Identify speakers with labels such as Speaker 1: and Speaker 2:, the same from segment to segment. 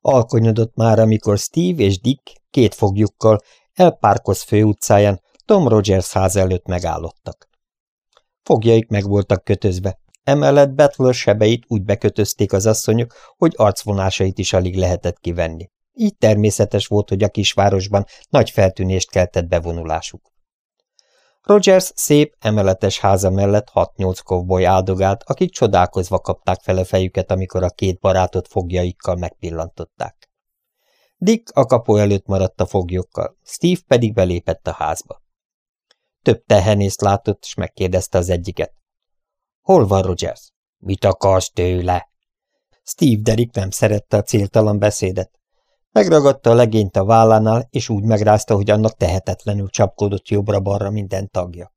Speaker 1: alkonyodott már, amikor Steve és Dick két fogjukkal Elpárkoz főutcáján Tom Rogers ház előtt megállottak. Fogjaik meg voltak kötözve, emellett Butler sebeit úgy bekötözték az asszonyok, hogy arcvonásait is alig lehetett kivenni. Így természetes volt, hogy a kisvárosban nagy feltűnést keltett bevonulásuk. Rogers szép, emeletes háza mellett hat-nyolc kovboly áldogált, akik csodálkozva kapták fel a fejüket, amikor a két barátot fogjaikkal megpillantották. Dick a kapu előtt maradt a foglyokkal, Steve pedig belépett a házba. Több tehenészt látott, és megkérdezte az egyiket. Hol van Rogers? Mit akarsz tőle? Steve Derrick nem szerette a céltalan beszédet. Megragadta a legényt a vállánál, és úgy megrázta, hogy annak tehetetlenül csapkodott jobbra-balra minden tagja.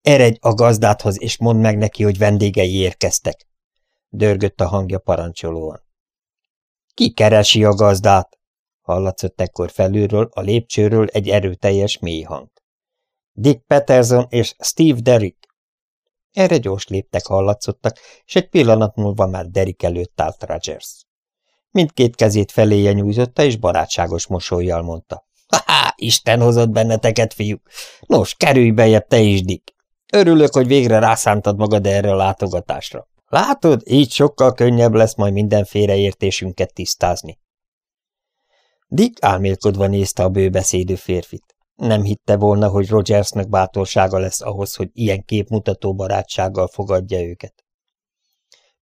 Speaker 1: Eredj a gazdáthoz, és mondd meg neki, hogy vendégei érkeztek. Dörgött a hangja parancsolóan. Ki keresi a gazdát? Hallatszott ekkor felülről, a lépcsőről egy erőteljes mély hang. Dick Peterson és Steve Derrick. Erre gyors léptek hallatszottak, és egy pillanat múlva már Derrick előtt állt Rogers. Mindkét kezét feléje nyújtotta, és barátságos mosolyjal mondta. Ha-ha, Isten hozott benneteket, fiúk! Nos, kerülj bejebb te is, Dick! Örülök, hogy végre rászántad magad erre a látogatásra. Látod, így sokkal könnyebb lesz majd minden félreértésünket tisztázni. Dick álmélkodva nézte a bőbeszédő férfit. Nem hitte volna, hogy Rogersnek bátorsága lesz ahhoz, hogy ilyen képmutató barátsággal fogadja őket.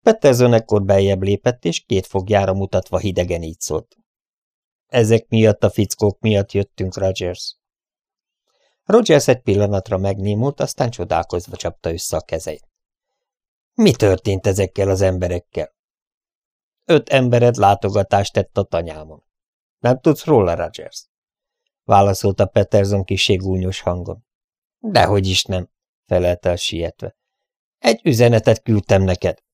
Speaker 1: Peterson ekkor beljebb lépett, és két fogjára mutatva hidegen így szólt. Ezek miatt a fickók miatt jöttünk, Rogers. Rogers egy pillanatra megnémult, aztán csodálkozva csapta össze a kezeit. Mi történt ezekkel az emberekkel? Öt embered látogatást tett a tanyámon. Nem tudsz róla, Rogers? Válaszolta Peterson kisé gúnyos hangon. Dehogy is nem, felelte sietve. Egy üzenetet küldtem neked.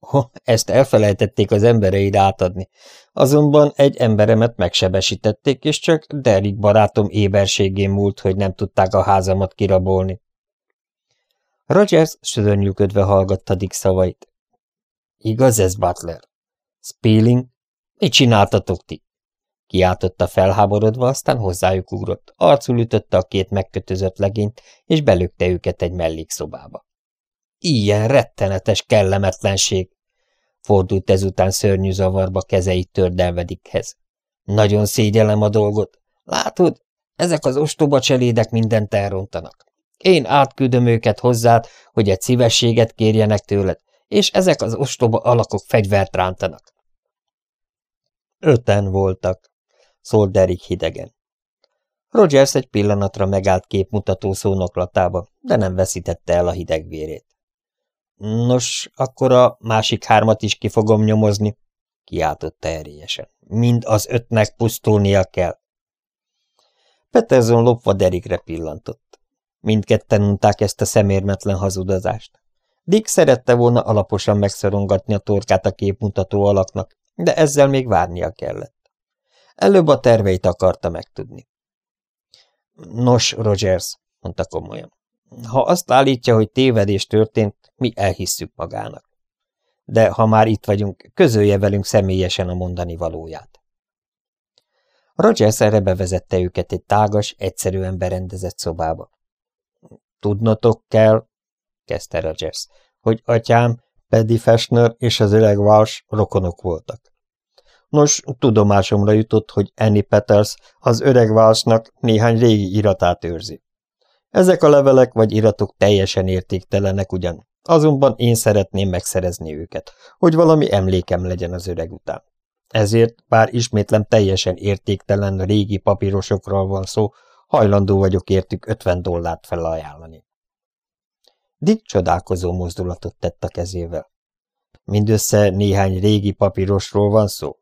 Speaker 1: Oh, ezt elfelejtették az embereid átadni. Azonban egy emberemet megsebesítették, és csak Derrick barátom éberségén múlt, hogy nem tudták a házamat kirabolni. Rogers södörnyűködve hallgatta Dick szavait. Igaz ez, Butler? Spilling? Mit csináltatok ti? Kiáltotta felháborodva, aztán hozzájuk ugrott, arcul ütötte a két megkötözött legényt, és belökte őket egy mellékszobába. Ilyen rettenetes kellemetlenség! Fordult ezután szörnyű zavarba kezeit tördelvedikhez. Nagyon szégyellem a dolgot. Látod, ezek az ostoba cselédek mindent elrontanak. Én átküldöm őket hozzád, hogy egy szívességet kérjenek tőled, és ezek az ostoba alakok fegyvert rántanak. Öten voltak, szólt Derek hidegen. Rogers egy pillanatra megállt képmutató szónoklatába, de nem veszítette el a hidegvérét. Nos, akkor a másik hármat is ki fogom nyomozni, kiáltotta erélyesen. Mind az ötnek pusztulnia kell. Peterson lopva Derikre pillantott. Mindketten unták ezt a szemérmetlen hazudozást. Dick szerette volna alaposan megszorongatni a torkát a képmutató alaknak, de ezzel még várnia kellett. Előbb a terveit akarta megtudni. Nos, Rogers, mondta komolyan, ha azt állítja, hogy tévedés történt, mi elhisszük magának. De ha már itt vagyunk, közölje velünk személyesen a mondani valóját. Rogers erre bevezette őket egy tágas, egyszerűen berendezett szobába. Tudnotok kell, kezdte Rogers, hogy atyám, Paddy Fashner és az öreg Walsh rokonok voltak. Nos, tudomásomra jutott, hogy Annie Peters az öreg Walshnak néhány régi iratát őrzi. Ezek a levelek vagy iratok teljesen értéktelenek ugyan, azonban én szeretném megszerezni őket, hogy valami emlékem legyen az öreg után. Ezért, bár ismétlem teljesen értéktelen régi papírosokról van szó, hajlandó vagyok értük 50 dollárt felajánlani. Dick csodálkozó mozdulatot tett a kezével. Mindössze néhány régi papírosról van szó?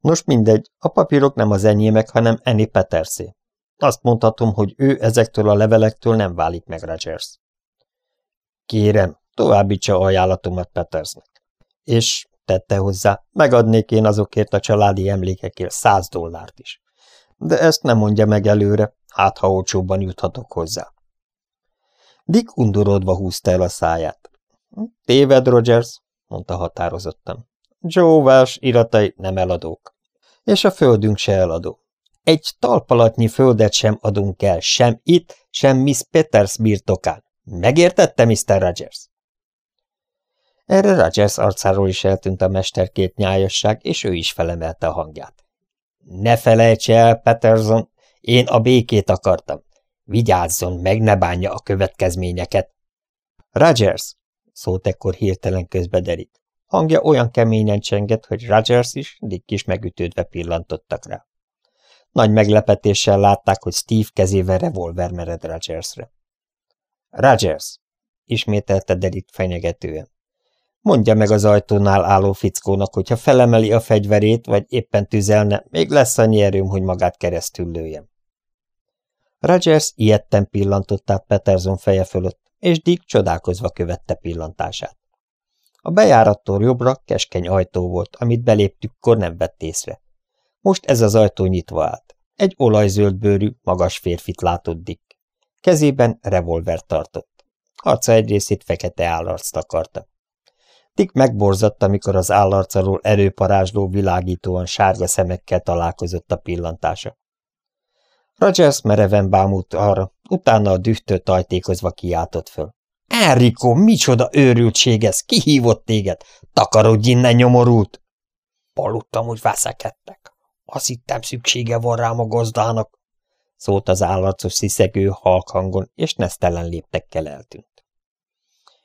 Speaker 1: Nos mindegy, a papírok nem az enyémek, hanem Annie Petersé. Azt mondhatom, hogy ő ezektől a levelektől nem válik meg Rogers. Kérem, továbbítsa ajánlatomat Petersnek. És tette hozzá, megadnék én azokért a családi emlékekért száz dollárt is. De ezt nem mondja meg előre, hát ha olcsóbban juthatok hozzá. Dick undorodva húzta el a száját. Téved, Rogers, mondta határozottan. Joe Welsh iratai nem eladók. És a földünk se eladó. Egy talpalatnyi földet sem adunk el, sem itt, sem Miss Peters birtokán. Megértette, Mr. Rogers? Erre Rogers arcáról is eltűnt a mesterkét nyájasság, és ő is felemelte a hangját. Ne felejts el, Peterson, én a békét akartam. Vigyázzon, meg ne bánja a következményeket. Rogers, szólt ekkor hirtelen közbe Derek. Hangja olyan keményen csengett, hogy Rogers is, Dick is megütődve pillantottak rá. Nagy meglepetéssel látták, hogy Steve kezével revolver mered Rogersre. Rogers, ismételte Derek fenyegetően. Mondja meg az ajtónál álló fickónak, hogyha felemeli a fegyverét, vagy éppen tüzelne, még lesz annyi erőm, hogy magát keresztül lőjem. Rogers ilyetten pillantott át Peterson feje fölött, és Dick csodálkozva követte pillantását. A bejárattól jobbra keskeny ajtó volt, amit beléptükkor nem vett észre. Most ez az ajtó nyitva állt. Egy olajzöld bőrű, magas férfit látott Dick. Kezében revolver tartott. Arca egy részét fekete állarc akarta. Dick megborzott, amikor az állarcalól erőparázsló világítóan sárga szemekkel találkozott a pillantása. Rogers mereven bámult arra, utána a dühtől tajtékozva kiáltott föl. – Enrico, micsoda őrültség ez! Kihívott téged! Takarodj innen, nyomorult! Aludtam, hogy veszekedtek. Azt hittem szüksége van rám a gazdának, szólt az állarcos sziszegő halk hangon, és nesztelen léptekkel eltűnt.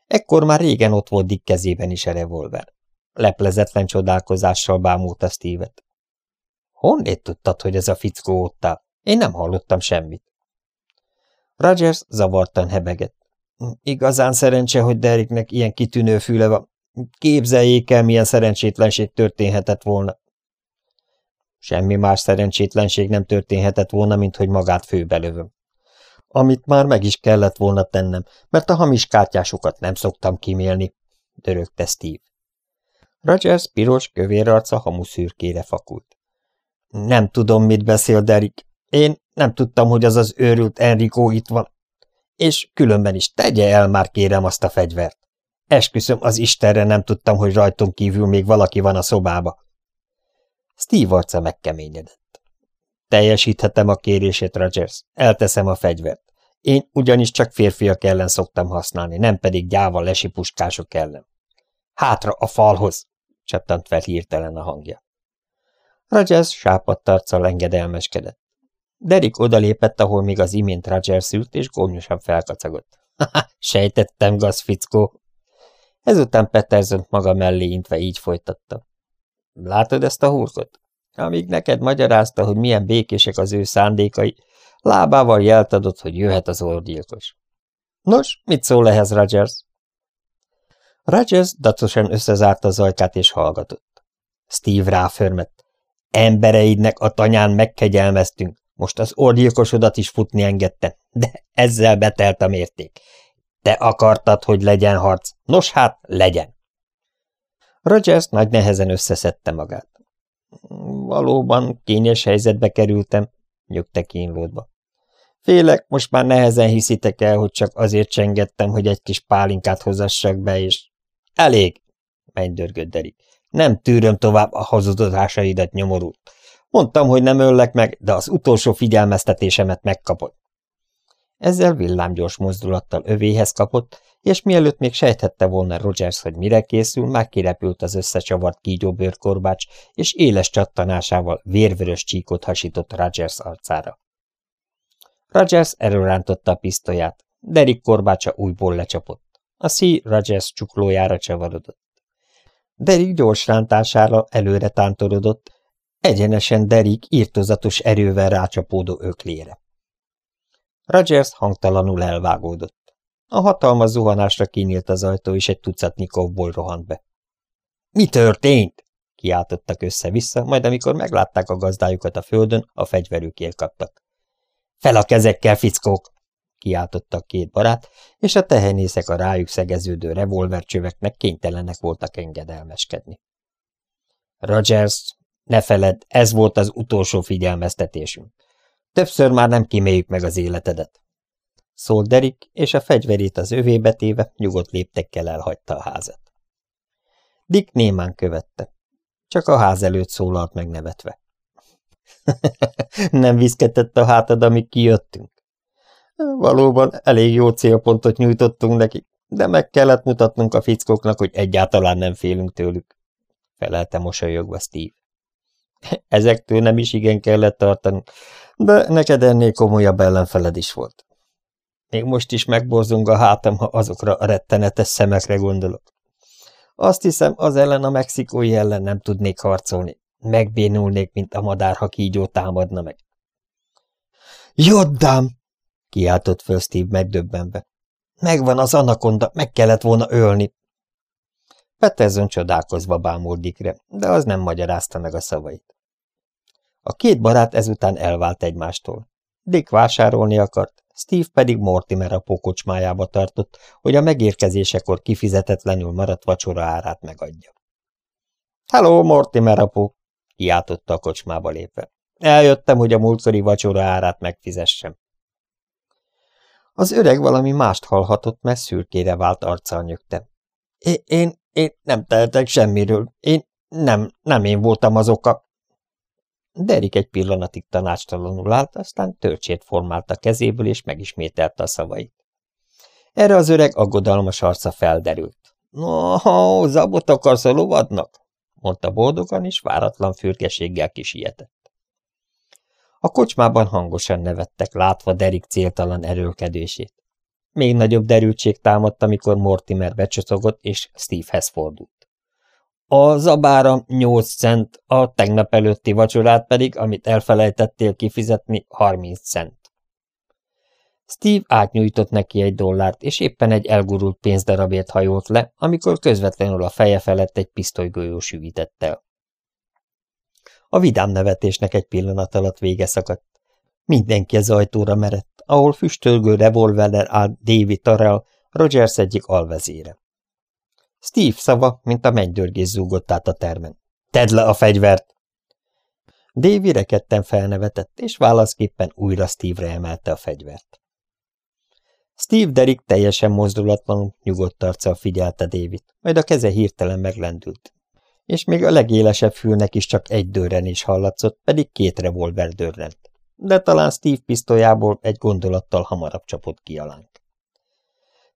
Speaker 1: Ekkor már régen ott volt Dick kezében is a revolver. Leplezetlen csodálkozással bámulta Steve-et. Honnét tudtad, hogy ez a fickó ott áll? Én nem hallottam semmit. Rogers zavartan hebegett. Igazán szerencse, hogy Derricknek ilyen kitűnő füle van. Képzeljék el, milyen szerencsétlenség történhetett volna. Semmi más szerencsétlenség nem történhetett volna, mint hogy magát főbelövöm. Amit már meg is kellett volna tennem, mert a hamis kártyásokat nem szoktam kimélni, dörögte Steve. Rogers piros, kövér arca hamuszürkére fakult. Nem tudom, mit beszél Derek. Én nem tudtam, hogy az az őrült Enrico itt van. És különben is tegye el már kérem azt a fegyvert. Esküszöm, az Istenre nem tudtam, hogy rajtunk kívül még valaki van a szobába. Steve arca megkeményedett. Teljesíthetem a kérését, Rogers. Elteszem a fegyvert. Én ugyanis csak férfiak ellen szoktam használni, nem pedig gyáva lesi puskások ellen. Hátra a falhoz! csattant fel hirtelen a hangja. Rogers sápadt arccal engedelmeskedett. Derek odalépett, ahol még az imént Rogers ült, és gónyosan felkacagott. – Sejtettem, gazfickó! Ezután Peterson maga mellé intve így folytatta. Látod ezt a hurkot? Amíg neked magyarázta, hogy milyen békések az ő szándékai, lábával jelt adott, hogy jöhet az orgyilkos. Nos, mit szól ehhez, Rogers? Rogers dacosan összezárta az ajkát és hallgatott. Steve ráförmett. Embereidnek a tanyán megkegyelmeztünk, most az orgyilkosodat is futni engedte, de ezzel betelt a mérték. Te akartad, hogy legyen harc. Nos hát, legyen. Rogers nagy nehezen összeszedte magát. Valóban kényes helyzetbe kerültem, nyugta kínlódva. Félek, most már nehezen hiszitek el, hogy csak azért csengettem, hogy egy kis pálinkát hozassak be, és... Elég, mennydörgött Derik. Nem tűröm tovább a hazudozásaidat, nyomorult. Mondtam, hogy nem öllek meg, de az utolsó figyelmeztetésemet megkapod. Ezzel villámgyors mozdulattal övéhez kapott, és mielőtt még sejthette volna Rogers, hogy mire készül, már kirepült az összecsavart kígyóbőrkorbács, és éles csattanásával vérvörös csíkot hasított Rogers arcára. Rogers erőrántotta a pisztolyát, Derek korbácsa újból lecsapott. A szí Rogers csuklójára csavarodott. Derek gyors rántására előre tántorodott, egyenesen Derek írtozatos erővel rácsapódó öklére. Rogers hangtalanul elvágódott. A hatalmas zuhanásra kinyílt az ajtó, és egy tucatnyi kovból rohant be. – Mi történt? – kiáltottak össze-vissza, majd amikor meglátták a gazdájukat a földön, a fegyverükért kaptak. – Fel a kezekkel, fickók! – kiáltottak két barát, és a tehenészek a rájuk szegeződő revolvercsöveknek kénytelenek voltak engedelmeskedni. – Rogers, ne feledd, ez volt az utolsó figyelmeztetésünk. Többször már nem kiméljük meg az életedet szólt Derik, és a fegyverét az övébe téve nyugodt léptekkel elhagyta a házat. Dick némán követte. Csak a ház előtt szólalt meg nevetve. Nem viszketett a hátad, amíg kijöttünk. Valóban elég jó célpontot nyújtottunk neki, de meg kellett mutatnunk a fickóknak, hogy egyáltalán nem félünk tőlük, felelte mosolyogva Steve. Ezektől nem is igen kellett tartani, de neked ennél komolyabb ellenfeled is volt. Még most is megborzong a hátam, ha azokra a rettenetes szemekre gondolok. Azt hiszem, az ellen a mexikói ellen nem tudnék harcolni. Megbénulnék, mint a madár, ha kígyó támadna meg. Joddám! kiáltott föl Steve megdöbbenve. Megvan az anakonda, meg kellett volna ölni. Peterson csodálkozva bámult Dickre, de az nem magyarázta meg a szavait. A két barát ezután elvált egymástól. Dick vásárolni akart, Steve pedig Mortimer a pokocsmájába tartott, hogy a megérkezésekor kifizetetlenül maradt vacsora árát megadja. – Hello, Mortimer apó! – kiáltotta a kocsmába lépve. – Eljöttem, hogy a múltkori vacsora árát megfizessem. Az öreg valami mást hallhatott, mert szürkére vált arccal nyögte. Én, én, én nem tehetek semmiről. Én nem, nem én voltam az oka. Derik egy pillanatig tanácstalanul állt, aztán törcsét formált a kezéből, és megismételte a szavait. Erre az öreg aggodalmas arca felderült. No, zabot akarsz a lovadnak? mondta boldogan, és váratlan fürgeséggel kisietett. A kocsmában hangosan nevettek, látva Derik céltalan erőlkedését. Még nagyobb derültség támadt, amikor Mortimer becsatogott, és Stevehez fordult. A zabára 8 cent, a tegnap előtti vacsorát pedig, amit elfelejtettél kifizetni, 30 cent. Steve átnyújtott neki egy dollárt, és éppen egy elgurult pénzdarabért hajolt le, amikor közvetlenül a feje felett egy pisztolygolyó süvített el. A vidám nevetésnek egy pillanat alatt vége szakadt. Mindenki az ajtóra merett, ahol füstölgő revolverrel állt David Tarrell, Rogers egyik alvezére. Steve szava, mint a mennydörgés zúgott át a termen. Tedd le a fegyvert! Davy rekedten felnevetett, és válaszképpen újra Steve-re emelte a fegyvert. Steve Derrick teljesen mozdulatlanul, nyugodt arccal figyelte David, majd a keze hirtelen meglendült, és még a legélesebb fülnek is csak egy dörrenés hallatszott, pedig két revolver dörrent. De talán Steve pisztolyából egy gondolattal hamarabb csapott ki alánk.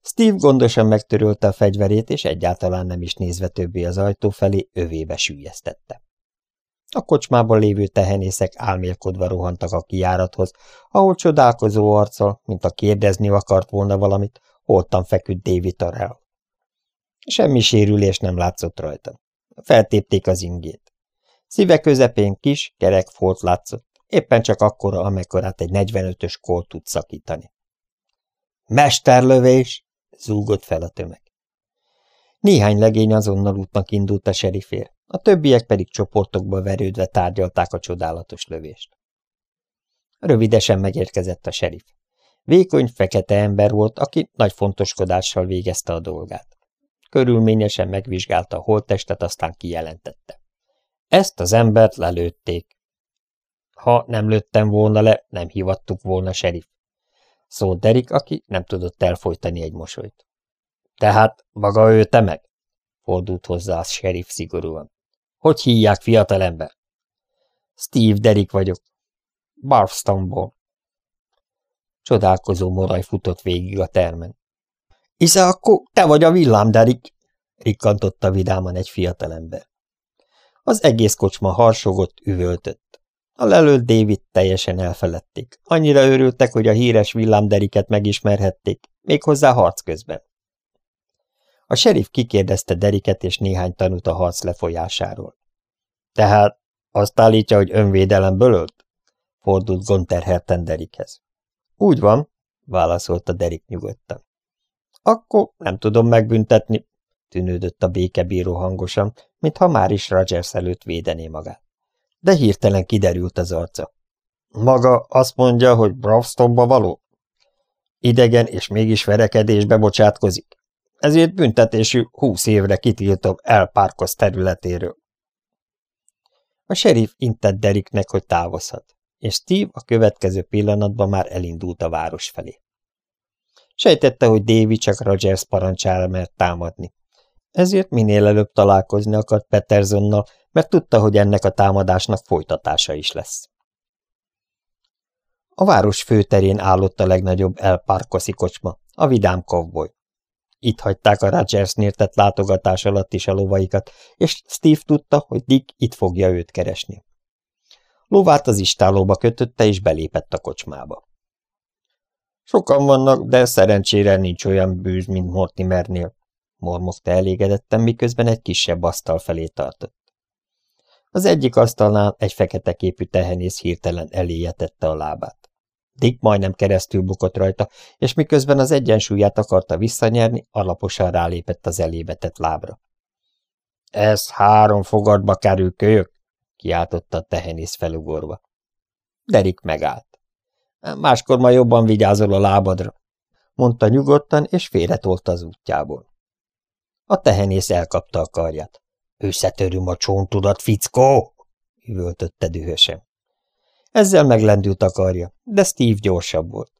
Speaker 1: Steve gondosan megtörölte a fegyverét, és egyáltalán nem is nézve többé az ajtó felé, övébe sűjesztette. A kocsmában lévő tehenészek álmélkodva rohantak a kijárathoz, ahol csodálkozó arccal, mint a kérdezni akart volna valamit, holtan feküdt David Tarrell. Semmi sérülés nem látszott rajta. Feltépték az ingét. Szíve közepén kis, kerek folt látszott, éppen csak akkora, amekkorát egy 45-ös kol tud szakítani. Mesterlövés! Zúgott fel a tömeg. Néhány legény azonnal útnak indult a serifér, a többiek pedig csoportokba verődve tárgyalták a csodálatos lövést. Rövidesen megérkezett a serif. Vékony, fekete ember volt, aki nagy fontoskodással végezte a dolgát. Körülményesen megvizsgálta a holttestet, aztán kijelentette. Ezt az embert lelőtték. Ha nem lőttem volna le, nem hivattuk volna serif szólt Derik, aki nem tudott elfolytani egy mosolyt. Tehát maga ő te meg? fordult hozzá a sheriff szigorúan. Hogy hívják, fiatalember? Steve Derik vagyok. Barfstonból. Csodálkozó moraj futott végig a termen. Isze akkor te vagy a villám, Derik, rikkantotta vidáman egy fiatalember. Az egész kocsma harsogott, üvöltött. A lelőtt David teljesen elfeledték. Annyira örültek, hogy a híres villámderiket megismerhették, méghozzá harc közben. A serif kikérdezte Deriket és néhány tanút a harc lefolyásáról. Tehát azt állítja, hogy önvédelemből ölt? Fordult Gonterherten Derikhez. Úgy van, válaszolta Derik nyugodtan. Akkor nem tudom megbüntetni, tűnődött a békebíró hangosan, mintha már is Rogers előtt védené magát de hirtelen kiderült az arca. Maga azt mondja, hogy Bravstonba való? Idegen és mégis verekedésbe bocsátkozik. Ezért büntetésű húsz évre kitiltom El Parkos területéről. A sheriff intett Deriknek, hogy távozhat, és Steve a következő pillanatban már elindult a város felé. Sejtette, hogy Davy csak Rogers parancsára mert támadni. Ezért minél előbb találkozni akart Petersonnal, mert tudta, hogy ennek a támadásnak folytatása is lesz. A város főterén állott a legnagyobb El Parkosi kocsma, a vidám kovboly. Itt hagyták a Rogersnél tett látogatás alatt is a lovaikat, és Steve tudta, hogy Dick itt fogja őt keresni. Lovát az istálóba kötötte, és belépett a kocsmába. Sokan vannak, de szerencsére nincs olyan bűz, mint Mortimernél, mormogta elégedetten, miközben egy kisebb asztal felé tartott. Az egyik asztalnál egy fekete képű tehenész hirtelen eléje tette a lábát. Dick majdnem keresztül bukott rajta, és miközben az egyensúlyát akarta visszanyerni, alaposan rálépett az elébe tett lábra. – Ez három fogadba kerül, kölyök! – kiáltotta a tehenész felugorva. Derik megállt. – Máskor ma jobban vigyázol a lábadra – mondta nyugodtan, és félretolta az útjából. A tehenész elkapta a karját. – Összetöröm a csontudat, fickó! – üvöltötte dühösen. Ezzel meglendült a karja, de Steve gyorsabb volt.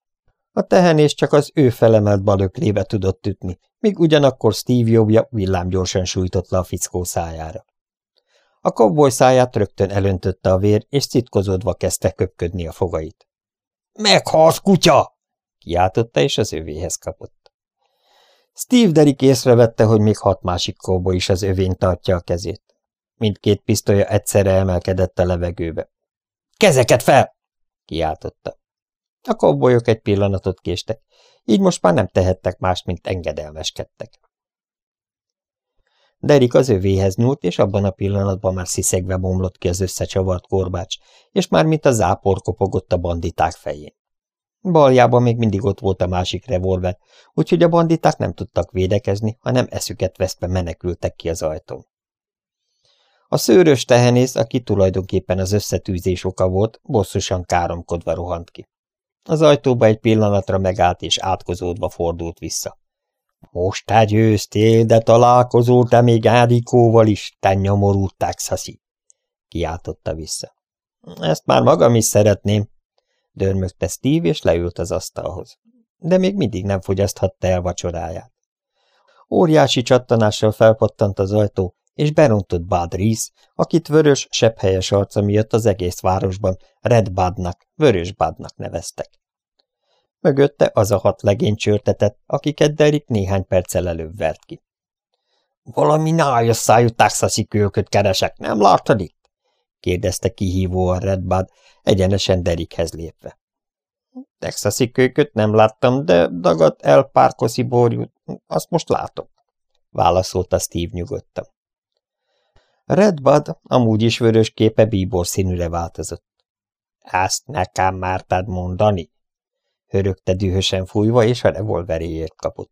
Speaker 1: A tehenés csak az ő felemelt balöklébe tudott ütni, míg ugyanakkor Steve jobbja villámgyorsan sújtott le a fickó szájára. A kovboly száját rögtön elöntötte a vér, és citkozódva kezdte köpködni a fogait. – Meghalsz, kutya! – kiáltotta, és az övéhez kapott. Steve Derrick észrevette, hogy még hat másik kovboly is az övén tartja a kezét. Mindkét pisztolya egyszerre emelkedett a levegőbe. Kezeket fel! kiáltotta. A kobbolyok egy pillanatot késtek, így most már nem tehettek más, mint engedelmeskedtek. Derik az övéhez nyúlt, és abban a pillanatban már sziszegve bomlott ki az összecsavart korbács, és már mint a zápor kopogott a banditák fején. Baljában még mindig ott volt a másik revolver, úgyhogy a banditák nem tudtak védekezni, hanem eszüket vesztve menekültek ki az ajtón. A szőrös tehenész, aki tulajdonképpen az összetűzés oka volt, bosszusan káromkodva rohant ki. Az ajtóba egy pillanatra megállt és átkozódva fordult vissza. Most te győztél, de találkozol te még Ádikóval is, te nyomorú Texasi! kiáltotta vissza. Ezt már magam is szeretném, dörmögte Steve, és leült az asztalhoz. De még mindig nem fogyaszthatta el vacsoráját. Óriási csattanással felpattant az ajtó, és berontott Bud Reese, akit vörös, sepphelyes arca miatt az egész városban Red Budnak, vörös Budnak neveztek. Mögötte az a hat legény csörtetett, akiket Derek néhány perccel előbb vert ki. – Valami nájas szájú taxasi kölköt keresek, nem itt? – kérdezte kihívóan Red Bud, egyenesen Derikhez lépve. – Texasi kölyköt nem láttam, de dagadt el párkoszi borjút, azt most látom – válaszolta Steve nyugodtan. Red Bud amúgy is vörös képe bíbor színűre változott. – Ezt nekem mártad mondani? Hörögte dühösen fújva, és a revolveréért kapott.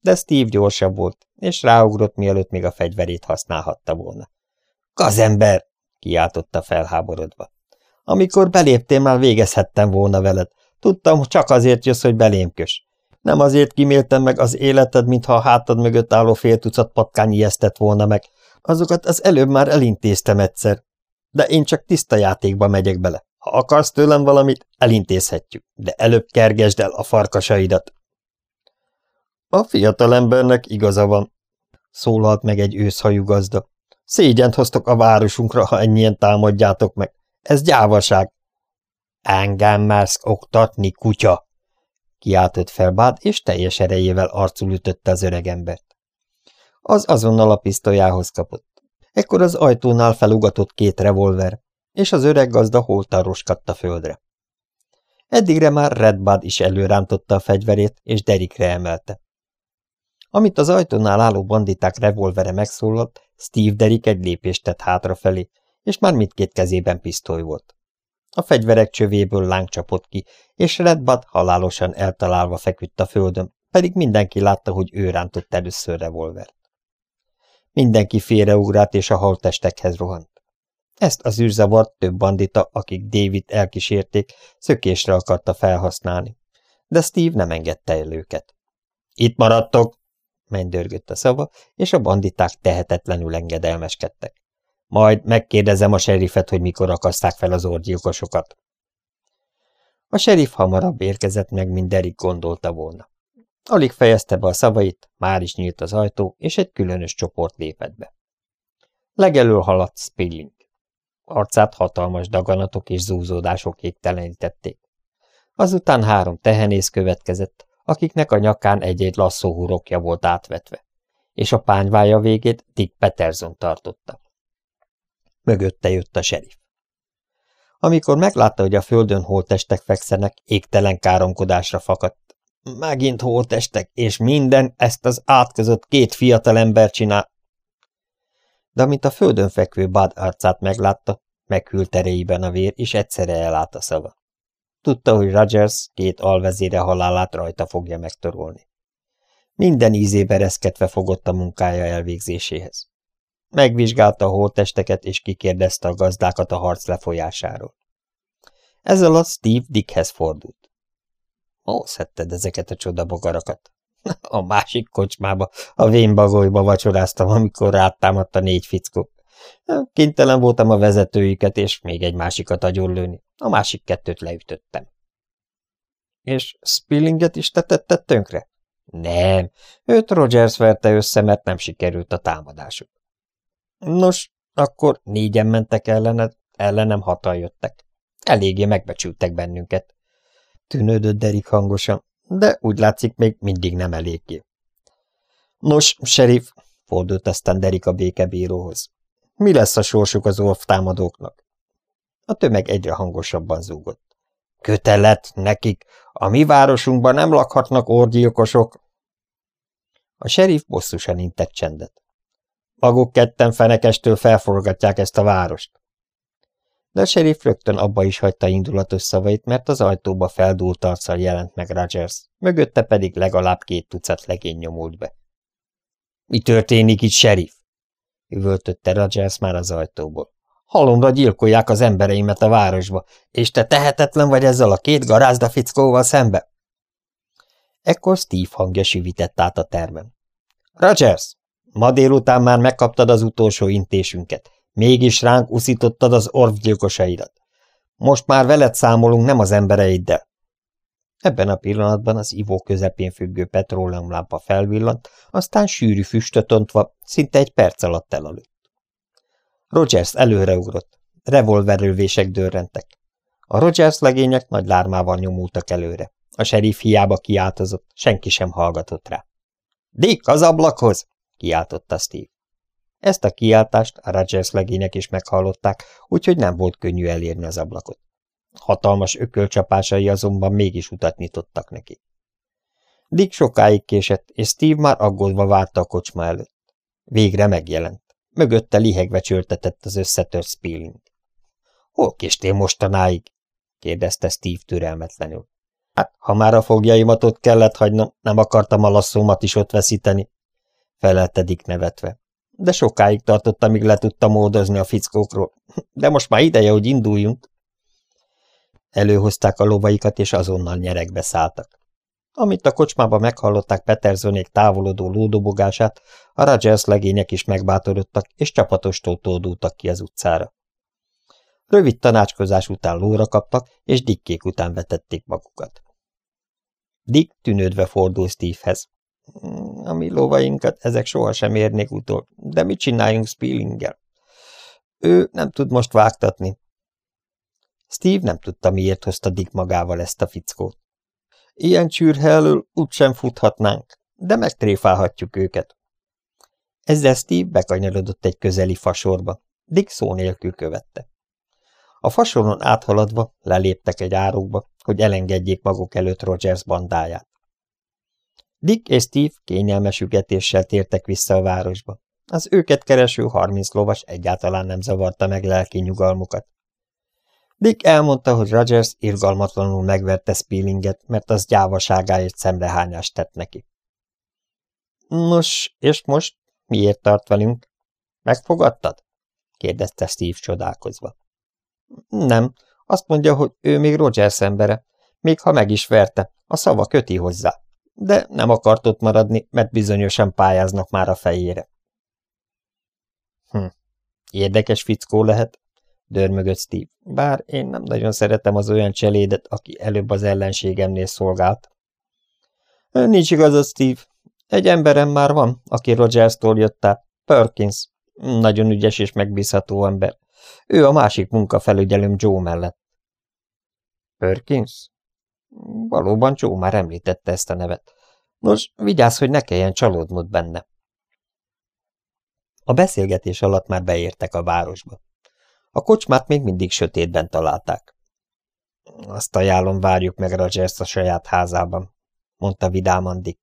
Speaker 1: De Steve gyorsabb volt, és ráugrott, mielőtt még a fegyverét használhatta volna. – Gazember! – kiáltotta felháborodva. – Amikor beléptél, már végezhettem volna veled. Tudtam, csak azért jössz, hogy belém kös. Nem azért kiméltem meg az életed, mintha a hátad mögött álló fél tucat patkány ijesztett volna meg, Azokat az előbb már elintéztem egyszer, de én csak tiszta játékba megyek bele. Ha akarsz tőlem valamit, elintézhetjük, de előbb kergesd el a farkasaidat. A fiatalembernek igaza van, szólalt meg egy őszhajú gazda. Szégyent hoztok a városunkra, ha ennyien támadjátok meg. Ez gyávaság. Engem mersz oktatni, kutya! kiáltott fel Bád, és teljes erejével arcul ütötte az öregembert. Az azonnal a pisztolyához kapott. Ekkor az ajtónál felugatott két revolver, és az öreg gazda holtan roskadt a földre. Eddigre már Red Bud is előrántotta a fegyverét, és Derikre emelte. Amit az ajtónál álló banditák revolvere megszólalt, Steve Derik egy lépést tett hátrafelé, és már mindkét kezében pisztoly volt. A fegyverek csövéből láng csapott ki, és Red Bud halálosan eltalálva feküdt a földön, pedig mindenki látta, hogy ő rántott először revolvert. Mindenki félreugrált és a haltestekhez rohant. Ezt az űrzavart több bandita, akik David elkísérték, szökésre akarta felhasználni. De Steve nem engedte el őket. – Itt maradtok! – mennydörgött a szava, és a banditák tehetetlenül engedelmeskedtek. – Majd megkérdezem a serifet, hogy mikor akaszták fel az orgyilkosokat. A serif hamarabb érkezett meg, mint Derek gondolta volna. Alig fejezte be a szavait, már is nyílt az ajtó, és egy különös csoport lépett be. Legelől haladt Spilling. Arcát hatalmas daganatok és zúzódások égtelenítették. Azután három tehenész következett, akiknek a nyakán egy-egy lasszóhurokja volt átvetve, és a pányvája végét Dick Peterson tartotta. Mögötte jött a serif. Amikor meglátta, hogy a földön holtestek fekszenek, égtelen káromkodásra fakadt. Megint holtestek, és minden ezt az átközött két fiatal ember csinál. De amint a földön fekvő Bud arcát meglátta, meghűlt erejében a vér, és egyszerre elállt a szava. Tudta, hogy Rogers két alvezére halálát rajta fogja megtorolni. Minden ízébe reszketve fogott a munkája elvégzéséhez. Megvizsgálta a holtesteket, és kikérdezte a gazdákat a harc lefolyásáról. Ezzel a Steve Dickhez fordult. Ó, szedted ezeket a csodabogarakat? A másik kocsmába, a vénbagolyba vacsoráztam, amikor rátámadt a négy fickó. Kintelen voltam a vezetőiket, és még egy másikat agyonlőni. A másik kettőt leütöttem. És Spillinget is tetetted tönkre? Nem, őt Rogers verte össze, mert nem sikerült a támadásuk. Nos, akkor négyen mentek ellened, ellenem hatan jöttek. Eléggé megbecsültek bennünket. Tűnődött Derik hangosan, de úgy látszik még mindig nem eléggé. Nos, sheriff, fordult aztán Derik a békebíróhoz. Mi lesz a sorsuk az orf támadóknak? A tömeg egyre hangosabban zúgott. Kötelet nekik! A mi városunkban nem lakhatnak orgyilkosok! A serif bosszusan intett csendet. Maguk ketten fenekestől felforgatják ezt a várost. De a serif rögtön abba is hagyta indulatos szavait, mert az ajtóba feldúlt arccal jelent meg Rogers, mögötte pedig legalább két tucat legény nyomult be. – Mi történik itt, serif? – üvöltötte Rogers már az ajtóból. – Halomra gyilkolják az embereimet a városba, és te tehetetlen vagy ezzel a két garázda fickóval szembe? Ekkor Steve hangja süvitett át a termen. – Rogers, Ma délután már megkaptad az utolsó intésünket. Mégis ránk uszítottad az orvgyilkosaidat. Most már veled számolunk, nem az embereiddel. Ebben a pillanatban az ivó közepén függő petróleumlámpa felvillant, aztán sűrű füstöt ontva, szinte egy perc alatt elaludt. Rogers előreugrott. Revolverülvések dörrentek. A Rogers legények nagy lármával nyomultak előre. A serif hiába kiáltozott, senki sem hallgatott rá. – Dick, az ablakhoz! kiáltotta Steve. Ezt a kiáltást a Rogers legények is meghallották, úgyhogy nem volt könnyű elérni az ablakot. Hatalmas ökölcsapásai azonban mégis utat nyitottak neki. Dick sokáig késett, és Steve már aggódva várta a kocsma előtt. Végre megjelent. Mögötte lihegve csörtetett az összetört Spilling. – Hol késtél mostanáig? – kérdezte Steve türelmetlenül. – Hát, ha már a fogjaimat ott kellett hagynom, nem akartam a lasszómat is ott veszíteni felelte Dick nevetve. De sokáig tartott, amíg le tudtam módozni a fickókról. De most már ideje, hogy induljunk. Előhozták a lovaikat, és azonnal nyerekbe szálltak. Amit a kocsmába meghallották Petersonék távolodó lódobogását, a Rogers legények is megbátorodtak, és csapatostól tódultak ki az utcára. Rövid tanácskozás után lóra kaptak, és Dickék után vetették magukat. Dick tűnődve fordul Stevehez. A mi lovainkat ezek sohasem érnék utol, de mit csináljunk Spillinggel? Ő nem tud most vágtatni. Steve nem tudta, miért hozta Dick magával ezt a fickót. Ilyen csűrhe elől úgysem futhatnánk, de megtréfálhatjuk őket. Ezzel Steve bekanyarodott egy közeli fasorba. Dick szó nélkül követte. A fasoron áthaladva leléptek egy árokba, hogy elengedjék maguk előtt Rogers bandáját. Dick és Steve kényelmes ügetéssel tértek vissza a városba. Az őket kereső harminc lovas egyáltalán nem zavarta meg lelki nyugalmukat. Dick elmondta, hogy Rogers irgalmatlanul megverte Spillinget, mert az gyávaságáért szemrehányást tett neki. Nos, és most miért tart velünk? Megfogadtad? kérdezte Steve csodálkozva. Nem, azt mondja, hogy ő még Rogers embere, még ha meg is verte, a szava köti hozzá de nem akart ott maradni, mert bizonyosan pályáznak már a fejére. Hm, érdekes fickó lehet, dörmögött Steve, bár én nem nagyon szeretem az olyan cselédet, aki előbb az ellenségemnél szolgált. Nincs igazad, Steve. Egy emberem már van, aki Rogers-tól jött át, Perkins. Nagyon ügyes és megbízható ember. Ő a másik munkafelügyelőm Joe mellett. Perkins? Valóban Csó már említette ezt a nevet. Nos, vigyázz, hogy ne kelljen csalódnod benne. A beszélgetés alatt már beértek a városba. A kocsmát még mindig sötétben találták. Azt ajánlom, várjuk meg Rogers a saját házában, mondta vidáman Dick.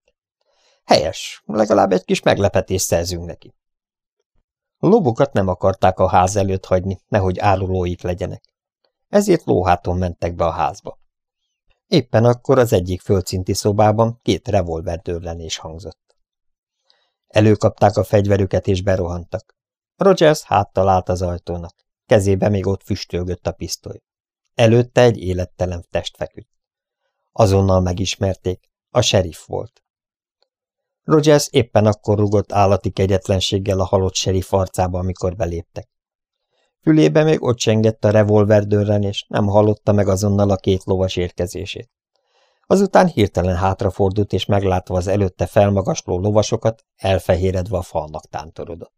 Speaker 1: Helyes, legalább egy kis meglepetést szerzünk neki. A lobokat nem akarták a ház előtt hagyni, nehogy árulóik legyenek. Ezért lóháton mentek be a házba. Éppen akkor az egyik földszinti szobában két revolver dörlenés hangzott. Előkapták a fegyverüket és berohantak. Rogers háttal állt az ajtónak. Kezébe még ott füstölgött a pisztoly. Előtte egy élettelen test feküdt. Azonnal megismerték, a sheriff volt. Rogers éppen akkor rugott állati kegyetlenséggel a halott sheriff arcába, amikor beléptek. Fülébe még ott csengett a revolverdőrren, és nem hallotta meg azonnal a két lovas érkezését. Azután hirtelen hátrafordult, és meglátva az előtte felmagasló lovasokat, elfehéredve a falnak tántorodott.